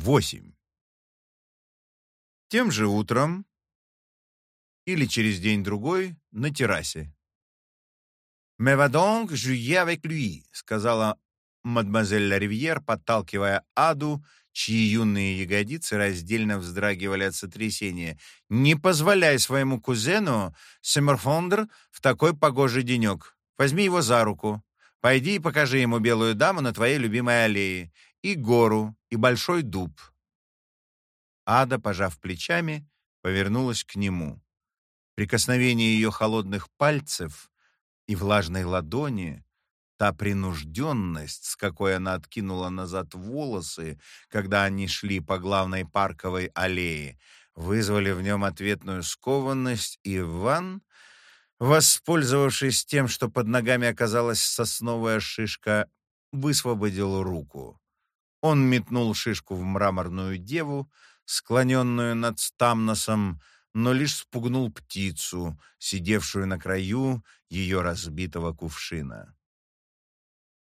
8. Тем же утром или через день-другой на террасе. «Mais va donc jouer avec lui», — сказала мадемуазель Ларивьер, подталкивая Аду, чьи юные ягодицы раздельно вздрагивали от сотрясения. «Не позволяй своему кузену Семерфондер в такой погожий денек. Возьми его за руку. Пойди и покажи ему белую даму на твоей любимой аллее, и гору, и большой дуб». Ада, пожав плечами, повернулась к нему. Прикосновение ее холодных пальцев и влажной ладони, та принужденность, с какой она откинула назад волосы, когда они шли по главной парковой аллее, вызвали в нем ответную скованность, и Ван, воспользовавшись тем, что под ногами оказалась сосновая шишка, высвободил руку. Он метнул шишку в мраморную деву, склоненную над Стамносом, но лишь спугнул птицу, сидевшую на краю ее разбитого кувшина.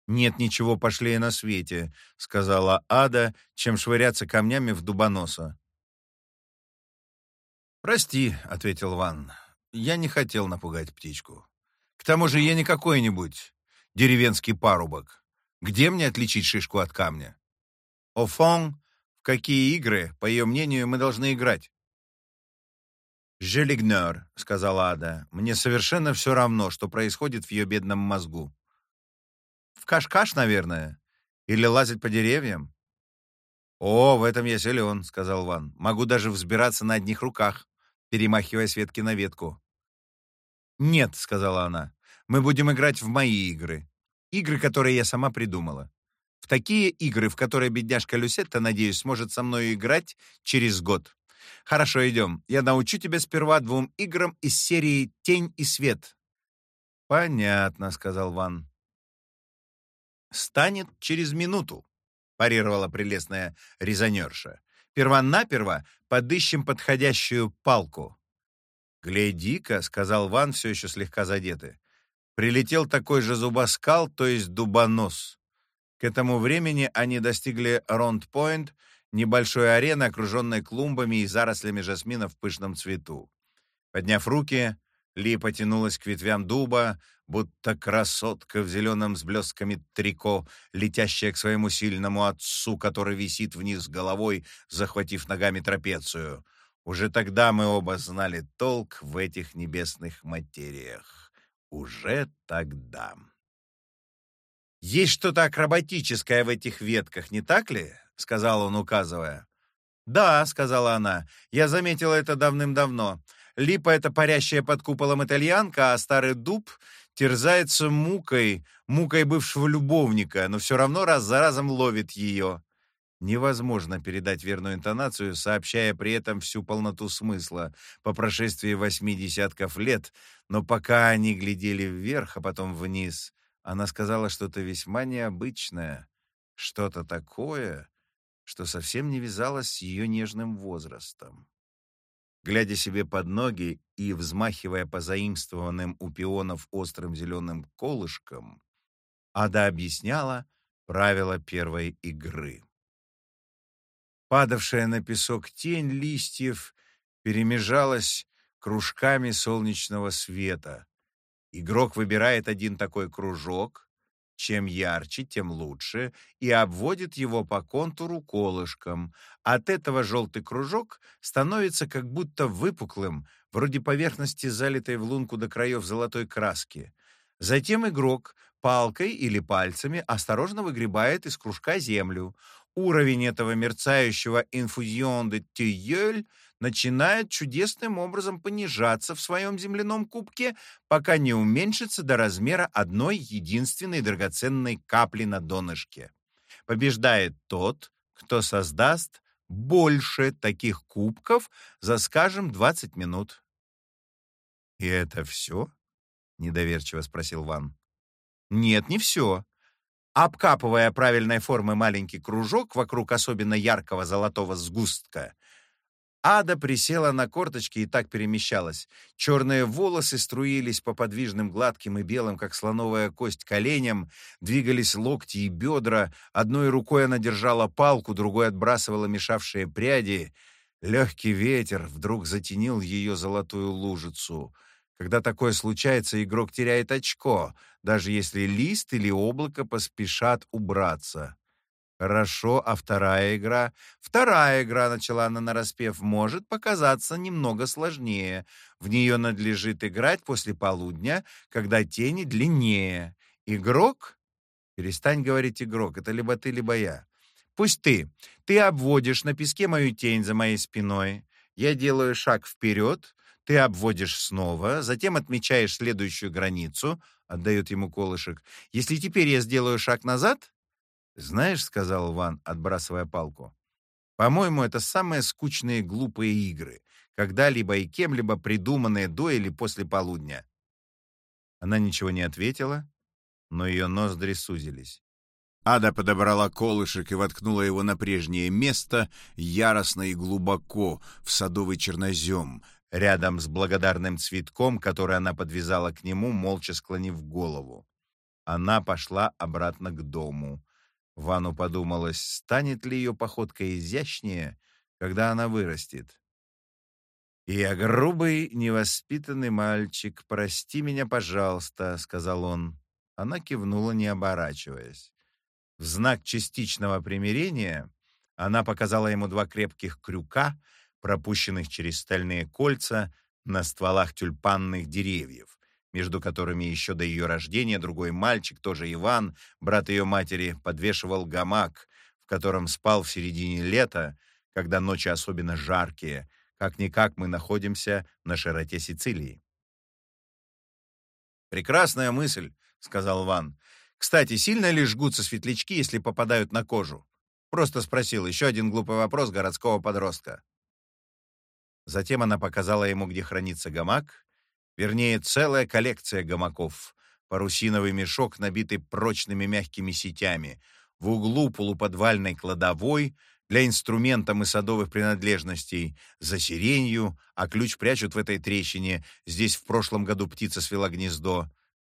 «Нет ничего пошлее на свете», — сказала Ада, чем швыряться камнями в дубоноса. «Прости», — ответил Ван, — «я не хотел напугать птичку. К тому же я не какой-нибудь деревенский парубок. Где мне отличить шишку от камня?» «Офон, в какие игры, по ее мнению, мы должны играть?» «Желигнер», — сказала Ада, — «мне совершенно все равно, что происходит в ее бедном мозгу». «В каш-каш, наверное? Или лазить по деревьям?» «О, в этом я силен», — сказал Ван. «Могу даже взбираться на одних руках, перемахивая с ветки на ветку». «Нет», — сказала она, — «мы будем играть в мои игры. Игры, которые я сама придумала. Такие игры, в которые бедняжка Люсетта, надеюсь, сможет со мной играть через год. Хорошо, идем. Я научу тебя сперва двум играм из серии «Тень и свет». Понятно, сказал Ван. Станет через минуту, парировала прелестная резонерша. Первонаперво подыщем подходящую палку. «Гляди-ка», — сказал Ван, все еще слегка задетый. Прилетел такой же зубоскал, то есть дубонос. К этому времени они достигли Ронд-Пойнт, небольшой арены, окруженной клумбами и зарослями жасмина в пышном цвету. Подняв руки, Ли потянулась к ветвям дуба, будто красотка в зеленом с блестками трико, летящая к своему сильному отцу, который висит вниз головой, захватив ногами трапецию. Уже тогда мы оба знали толк в этих небесных материях. Уже тогда. Есть что-то акробатическое в этих ветках, не так ли? — сказал он, указывая. «Да», — сказала она, — «я заметила это давным-давно. Липа — это парящая под куполом итальянка, а старый дуб терзается мукой, мукой бывшего любовника, но все равно раз за разом ловит ее». Невозможно передать верную интонацию, сообщая при этом всю полноту смысла по прошествии восьми десятков лет, но пока они глядели вверх, а потом вниз, она сказала что-то весьма необычное, что-то такое, что совсем не вязалось с ее нежным возрастом. Глядя себе под ноги и взмахивая по заимствованным у пионов острым зеленым колышком, Ада объясняла правила первой игры. Падавшая на песок тень листьев перемежалась кружками солнечного света. Игрок выбирает один такой кружок, чем ярче, тем лучше, и обводит его по контуру колышком. От этого желтый кружок становится как будто выпуклым, вроде поверхности, залитой в лунку до краев золотой краски. Затем игрок палкой или пальцами осторожно выгребает из кружка землю. Уровень этого мерцающего инфузион де тюель начинает чудесным образом понижаться в своем земляном кубке, пока не уменьшится до размера одной единственной драгоценной капли на донышке. Побеждает тот, кто создаст больше таких кубков за, скажем, 20 минут. «И это все?» — недоверчиво спросил Ван. «Нет, не все. Обкапывая правильной формы маленький кружок вокруг особенно яркого золотого сгустка, Ада присела на корточки и так перемещалась. Черные волосы струились по подвижным гладким и белым, как слоновая кость, коленям, двигались локти и бедра. Одной рукой она держала палку, другой отбрасывала мешавшие пряди. Легкий ветер вдруг затенил ее золотую лужицу. Когда такое случается, игрок теряет очко, даже если лист или облако поспешат убраться. Хорошо, а вторая игра? Вторая игра, начала она нараспев, может показаться немного сложнее. В нее надлежит играть после полудня, когда тени длиннее. Игрок? Перестань говорить игрок, это либо ты, либо я. Пусть ты. Ты обводишь на песке мою тень за моей спиной. Я делаю шаг вперед, ты обводишь снова, затем отмечаешь следующую границу, отдает ему колышек. Если теперь я сделаю шаг назад, «Знаешь», — сказал Ван, отбрасывая палку, «по-моему, это самые скучные глупые игры, когда-либо и кем-либо придуманные до или после полудня». Она ничего не ответила, но ее ноздри сузились. Ада подобрала колышек и воткнула его на прежнее место, яростно и глубоко, в садовый чернозем, рядом с благодарным цветком, который она подвязала к нему, молча склонив голову. Она пошла обратно к дому. Вану подумалось, станет ли ее походка изящнее, когда она вырастет. «Я грубый, невоспитанный мальчик, прости меня, пожалуйста», — сказал он. Она кивнула, не оборачиваясь. В знак частичного примирения она показала ему два крепких крюка, пропущенных через стальные кольца на стволах тюльпанных деревьев между которыми еще до ее рождения другой мальчик, тоже Иван, брат ее матери, подвешивал гамак, в котором спал в середине лета, когда ночи особенно жаркие, как-никак мы находимся на широте Сицилии. «Прекрасная мысль», — сказал Ван. «Кстати, сильно ли жгутся светлячки, если попадают на кожу?» Просто спросил еще один глупый вопрос городского подростка. Затем она показала ему, где хранится гамак, Вернее, целая коллекция гамаков. Парусиновый мешок, набитый прочными мягкими сетями. В углу полуподвальной кладовой для инструментов и садовых принадлежностей. За сиренью, а ключ прячут в этой трещине. Здесь в прошлом году птица свела гнездо.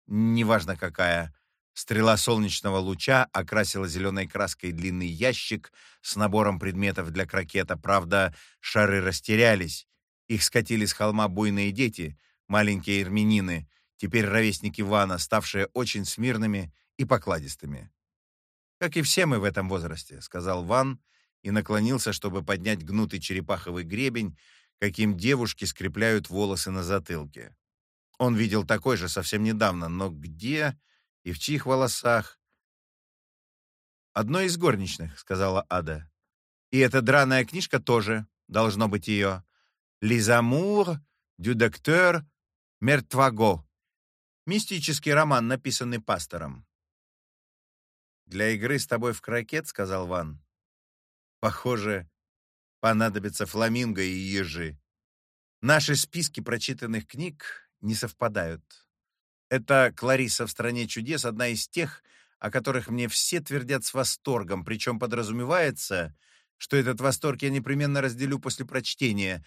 Неважно какая. Стрела солнечного луча окрасила зеленой краской длинный ящик с набором предметов для крокета. Правда, шары растерялись. Их скатили с холма буйные дети — маленькие эрминины, теперь ровесники Вана, ставшие очень смирными и покладистыми. «Как и все мы в этом возрасте», — сказал Ван и наклонился, чтобы поднять гнутый черепаховый гребень, каким девушки скрепляют волосы на затылке. Он видел такой же совсем недавно, но где и в чьих волосах? «Одной из горничных», — сказала Ада. «И эта драная книжка тоже, должно быть ее. «Лизамур дю доктор Мертваго. Мистический роман, написанный пастором. «Для игры с тобой в крокет», — сказал Ван. «Похоже, понадобятся фламинго и ежи. Наши списки прочитанных книг не совпадают. Это «Клариса в стране чудес» — одна из тех, о которых мне все твердят с восторгом, причем подразумевается, что этот восторг я непременно разделю после прочтения,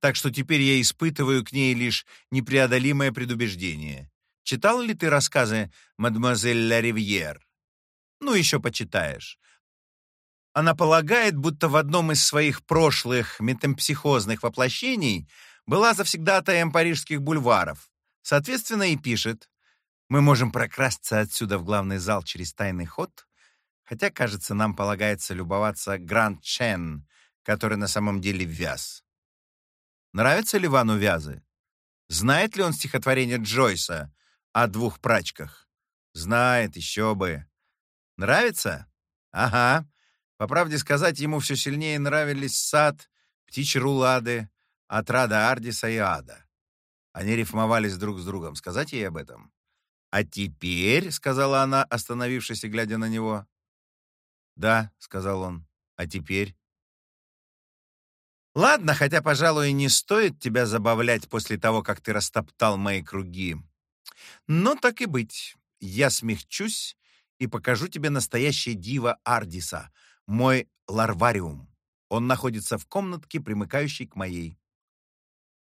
так что теперь я испытываю к ней лишь непреодолимое предубеждение. Читал ли ты рассказы мадемуазель Ла Ривьер? Ну, еще почитаешь. Она полагает, будто в одном из своих прошлых метампсихозных воплощений была завсегдатаем парижских бульваров. Соответственно, и пишет. Мы можем прокрасться отсюда в главный зал через тайный ход, хотя, кажется, нам полагается любоваться Гранд Чен, который на самом деле вяз. Нравятся ли Вану вязы? Знает ли он стихотворение Джойса о двух прачках? Знает, еще бы. Нравится? Ага. По правде сказать, ему все сильнее нравились сад, птичьи рулады, отрада Ардиса и Ада. Они рифмовались друг с другом. Сказать ей об этом? «А теперь», — сказала она, остановившись и глядя на него. «Да», — сказал он, — «а теперь?» Ладно, хотя, пожалуй, не стоит тебя забавлять после того, как ты растоптал мои круги. Но так и быть, я смягчусь и покажу тебе настоящее диво Ардиса, мой ларвариум. Он находится в комнатке, примыкающей к моей.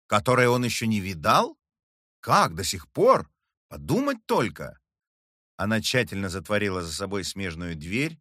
Которой он еще не видал? Как, до сих пор? Подумать только. Она тщательно затворила за собой смежную дверь,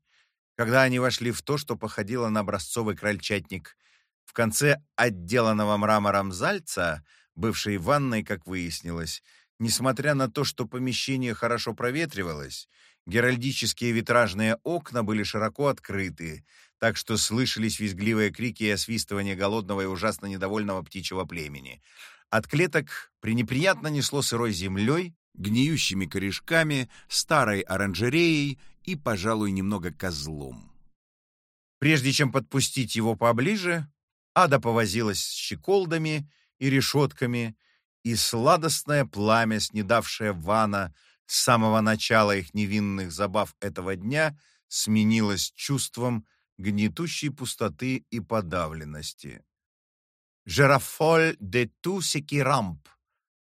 когда они вошли в то, что походило на образцовый крольчатник. В конце отделанного мрамором зальца, бывшей ванной, как выяснилось, несмотря на то, что помещение хорошо проветривалось, геральдические витражные окна были широко открыты, так что слышались визгливые крики и освистывание голодного и ужасно недовольного птичьего племени. От клеток пренеприятно несло сырой землей, гниющими корешками, старой оранжереей и, пожалуй, немного козлом. Прежде чем подпустить его поближе, Ада повозилась с щеколдами и решетками, и сладостное пламя, снедавшее Вана с самого начала их невинных забав этого дня, сменилось чувством гнетущей пустоты и подавленности. «Жерафоль де тусики рамп»,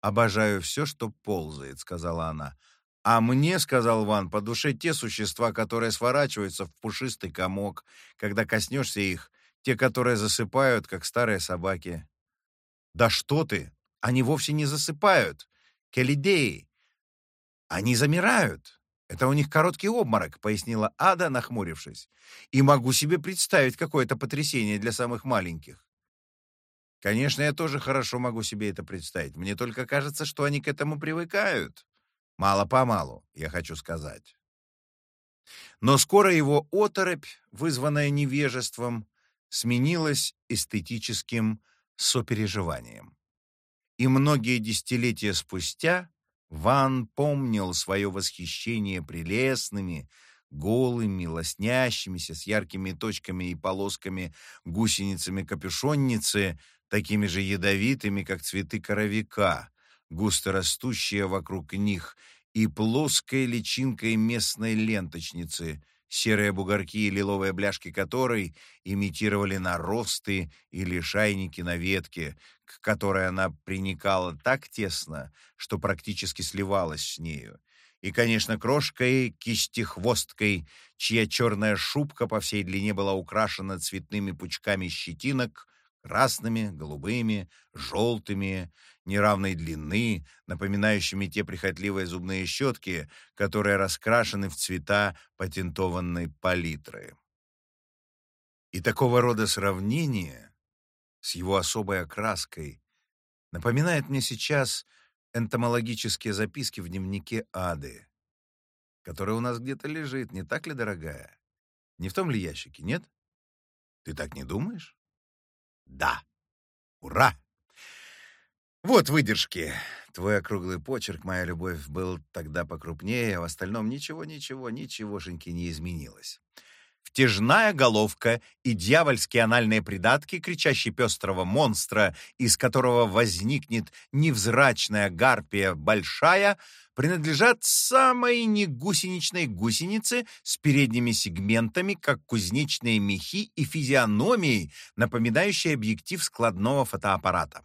«Обожаю все, что ползает», — сказала она. «А мне, — сказал Ван, — по душе те существа, которые сворачиваются в пушистый комок, когда коснешься их, те, которые засыпают, как старые собаки». «Да что ты! Они вовсе не засыпают! Келидеи! Они замирают!» «Это у них короткий обморок», — пояснила Ада, нахмурившись. «И могу себе представить какое-то потрясение для самых маленьких. Конечно, я тоже хорошо могу себе это представить. Мне только кажется, что они к этому привыкают. Мало-помалу, я хочу сказать. Но скоро его оторопь, вызванная невежеством, сменилась эстетическим сопереживанием. И многие десятилетия спустя Ван помнил свое восхищение прелестными, голыми, лоснящимися, с яркими точками и полосками гусеницами-капюшонницы, такими же ядовитыми, как цветы коровика, густо растущие вокруг них, и плоской личинкой местной ленточницы, серые бугорки и лиловые бляшки которой имитировали наросты или шайники на ветке, к которой она приникала так тесно, что практически сливалась с нею. И, конечно, крошкой, кистехвосткой, чья черная шубка по всей длине была украшена цветными пучками щетинок, красными, голубыми, желтыми, неравной длины, напоминающими те прихотливые зубные щетки, которые раскрашены в цвета патентованной палитры. И такого рода сравнение с его особой окраской напоминает мне сейчас энтомологические записки в дневнике Ады, который у нас где-то лежит, не так ли, дорогая? Не в том ли ящике, нет? Ты так не думаешь? Да. Ура! Вот выдержки. Твой округлый почерк, моя любовь, был тогда покрупнее, а в остальном ничего, ничего, ничегошеньки не изменилось. Втяжная головка и дьявольские анальные придатки кричащий пестрого монстра, из которого возникнет невзрачная гарпия большая, принадлежат самой негусеничной гусенице с передними сегментами, как кузнечные мехи и физиономией, напоминающей объектив складного фотоаппарата.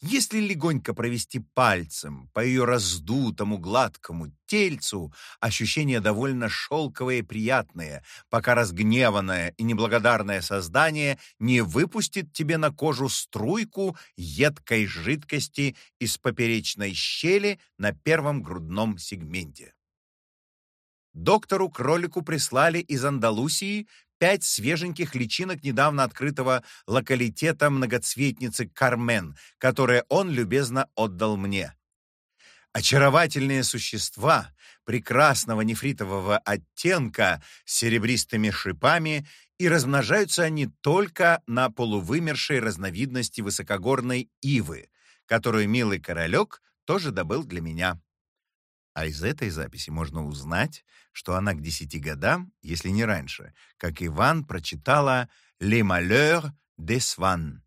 Если легонько провести пальцем по ее раздутому гладкому тельцу, ощущение довольно шелковое и приятное, пока разгневанное и неблагодарное создание не выпустит тебе на кожу струйку едкой жидкости из поперечной щели на первом грудном сегменте. Доктору Кролику прислали из Андалусии пять свеженьких личинок недавно открытого локалитета многоцветницы Кармен, которые он любезно отдал мне. Очаровательные существа прекрасного нефритового оттенка с серебристыми шипами, и размножаются они только на полувымершей разновидности высокогорной ивы, которую милый королек тоже добыл для меня. А из этой записи можно узнать, что она к десяти годам, если не раньше, как Иван прочитала «Les malheurs de Swan».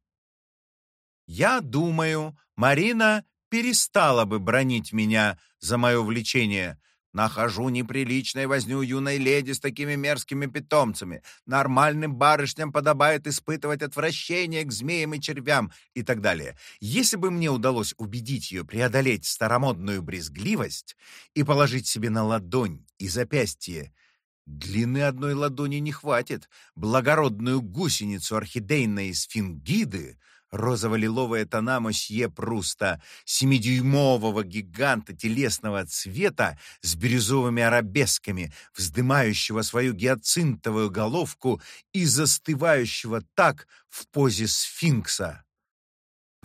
Я думаю, Марина перестала бы бронить меня за мое увлечение, Нахожу неприличной возню юной леди с такими мерзкими питомцами. Нормальным барышням подобает испытывать отвращение к змеям и червям и так далее. Если бы мне удалось убедить ее преодолеть старомодную брезгливость и положить себе на ладонь и запястье Длины одной ладони не хватит. Благородную гусеницу орхидейной сфингиды розово-лиловые тона мосье Пруста, семидюймового гиганта телесного цвета с бирюзовыми арабесками, вздымающего свою гиацинтовую головку и застывающего так в позе сфинкса.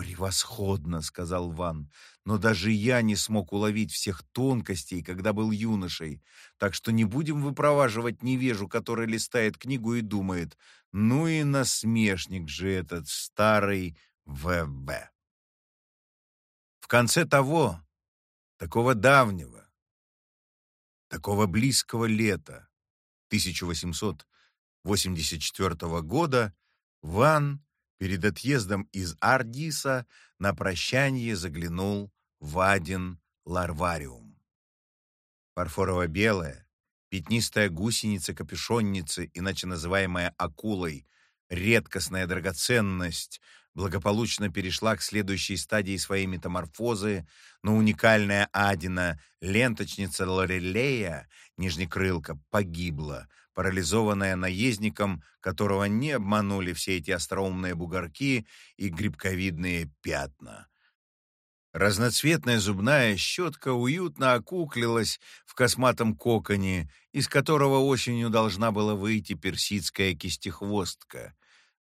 «Превосходно!» — сказал Ван. «Но даже я не смог уловить всех тонкостей, когда был юношей. Так что не будем выпроваживать невежу, который листает книгу и думает, ну и насмешник же этот старый ВВ». В конце того, такого давнего, такого близкого лета 1884 года Ван перед отъездом из Ардиса на прощание заглянул в один ларвариум. Фарфорово-белая, пятнистая гусеница-капюшонницы, иначе называемая акулой, редкостная драгоценность, благополучно перешла к следующей стадии своей метаморфозы, но уникальная Адина, ленточница Лорелея, нижнекрылка, погибла, парализованная наездником, которого не обманули все эти остроумные бугорки и грибковидные пятна. Разноцветная зубная щетка уютно окуклилась в косматом коконе, из которого осенью должна была выйти персидская кистехвостка.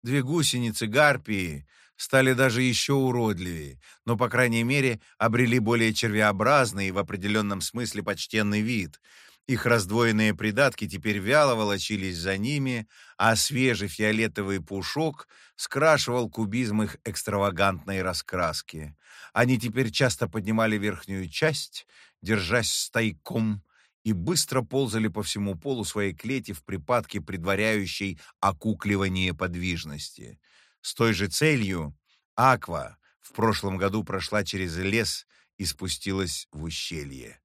Две гусеницы гарпии стали даже еще уродливее, но, по крайней мере, обрели более червеобразный и в определенном смысле почтенный вид — их раздвоенные придатки теперь вяло волочились за ними, а свежий фиолетовый пушок скрашивал кубизм их экстравагантной раскраски. Они теперь часто поднимали верхнюю часть, держась стайком, и быстро ползали по всему полу своей клети в припадке, предваряющей окукливание подвижности. С той же целью Аква в прошлом году прошла через лес и спустилась в ущелье.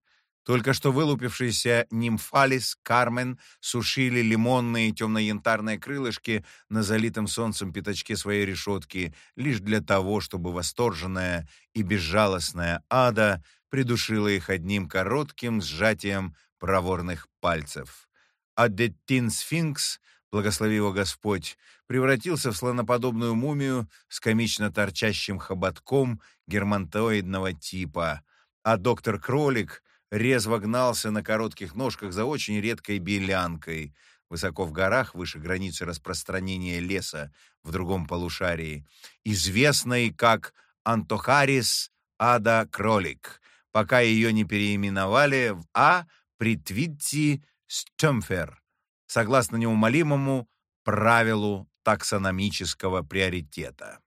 Только что вылупившиеся нимфалис, Кармен сушили лимонные темно-янтарные крылышки на залитом солнцем пятачке своей решетки лишь для того, чтобы восторженная и безжалостная ада придушила их одним коротким сжатием проворных пальцев. А Деттин-сфинкс, благослови его Господь, превратился в слоноподобную мумию с комично торчащим хоботком германтоидного типа, а доктор Кролик — резво гнался на коротких ножках за очень редкой белянкой, высоко в горах, выше границы распространения леса в другом полушарии, известной как Антохарис Ада Кролик, пока ее не переименовали в А. Притвитти Стемфер, согласно неумолимому правилу таксономического приоритета.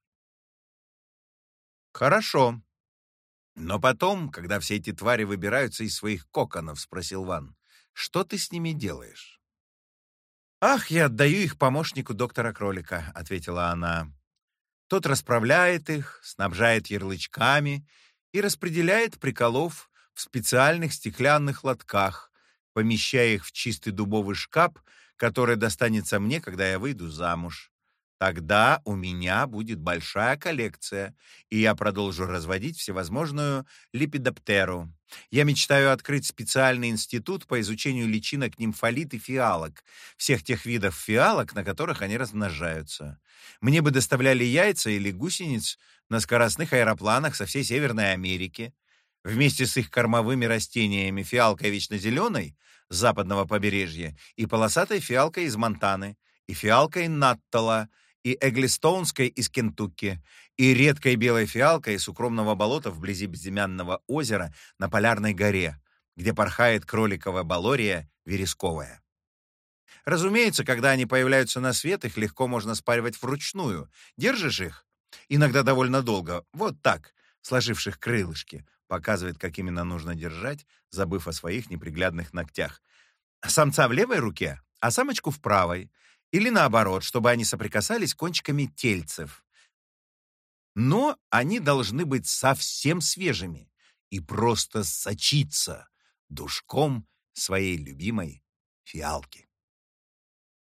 Хорошо, но потом, когда все эти твари выбираются из своих коконов, спросил Ван, что ты с ними делаешь? Ах, я отдаю их помощнику доктора Кролика, ответила она. Тот расправляет их, снабжает ярлычками и распределяет приколов в специальных стеклянных лотках, помещая их в чистый дубовый шкаф, который достанется мне, когда я выйду замуж. Тогда у меня будет большая коллекция, и я продолжу разводить всевозможную липидоптеру. Я мечтаю открыть специальный институт по изучению личинок нимфолит и фиалок, всех тех видов фиалок, на которых они размножаются. Мне бы доставляли яйца или гусениц на скоростных аэропланах со всей Северной Америки. Вместе с их кормовыми растениями фиалкой вечно зеленой с западного побережья и полосатой фиалкой из Монтаны, и фиалкой Наттала — и Эглистоунской из Кентукки, и редкой белой фиалкой из укромного болота вблизи безымянного озера на Полярной горе, где порхает кроликовая балория вересковая. Разумеется, когда они появляются на свет, их легко можно спаривать вручную. Держишь их, иногда довольно долго, вот так, сложивших крылышки, показывает, как именно нужно держать, забыв о своих неприглядных ногтях. Самца в левой руке, а самочку в правой — или наоборот, чтобы они соприкасались кончиками тельцев. Но они должны быть совсем свежими и просто сочиться душком своей любимой фиалки.